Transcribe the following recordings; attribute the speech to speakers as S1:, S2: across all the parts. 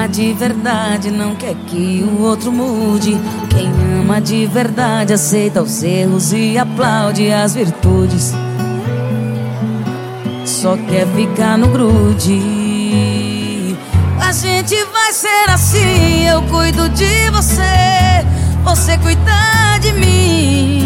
S1: Ama de verdade não quer que o outro mude. Quem ama de verdade aceita os erros e aplaude as virtudes. Só quer ficar no grude. A gente vai ser assim. Eu cuido de você, você cuida de mim.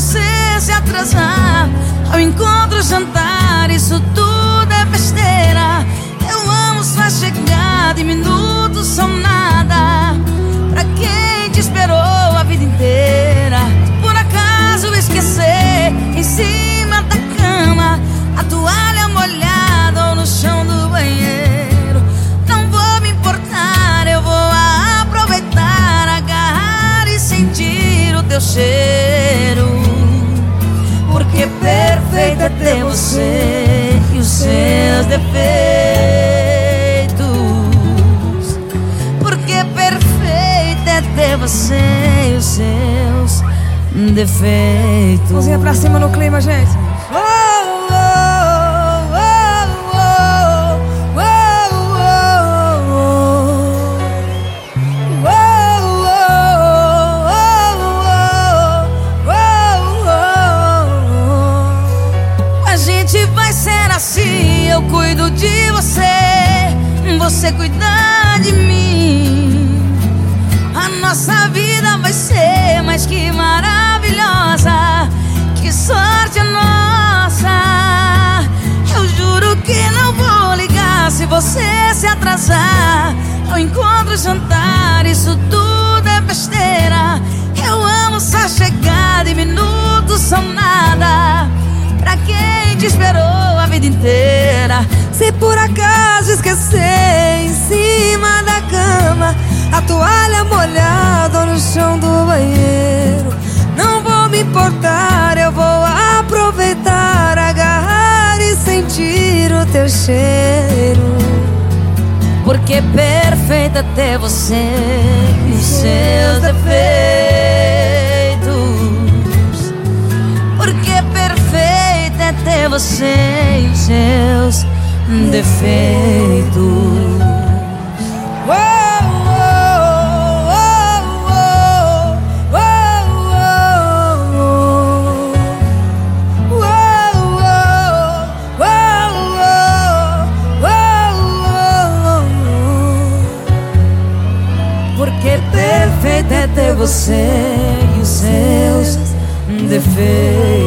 S1: Você se atrasar. Ao encontro, jantar, isso tudo é besteira. Eu amo sua chegada e minutos são nada. Pra quem te esperou a vida inteira. Por acaso esquecer em cima da cama a toalha molhada ou no chão do banheiro. Não vou me importar, eu vou aproveitar, agarrar e sentir o teu cheiro. Porque perfeito é ter você e os seus defeitos. Porque perfeito é ter você e os seus defeitos.
S2: Mãozinha pra cima no clima, gente.
S1: Eu cuido de você, você cuida de mim. A nossa vida vai ser mais que maravilhosa. Que sorte a nossa. Eu juro que não vou ligar se você se atrasar. Ao encontro, jantar, isso tudo é besteira.
S2: Se por acaso esquecer em cima da cama a toalha molhada no chão do banheiro, não vou me importar, eu vou aproveitar, agarrar e sentir o teu cheiro.
S1: Porque é ter você e seus defeitos. Ter você e os seus defeitos.
S2: Oh, oh, oh, oh, oh, oh, oh,
S1: Porque perfeito é ter você e os seus defeitos.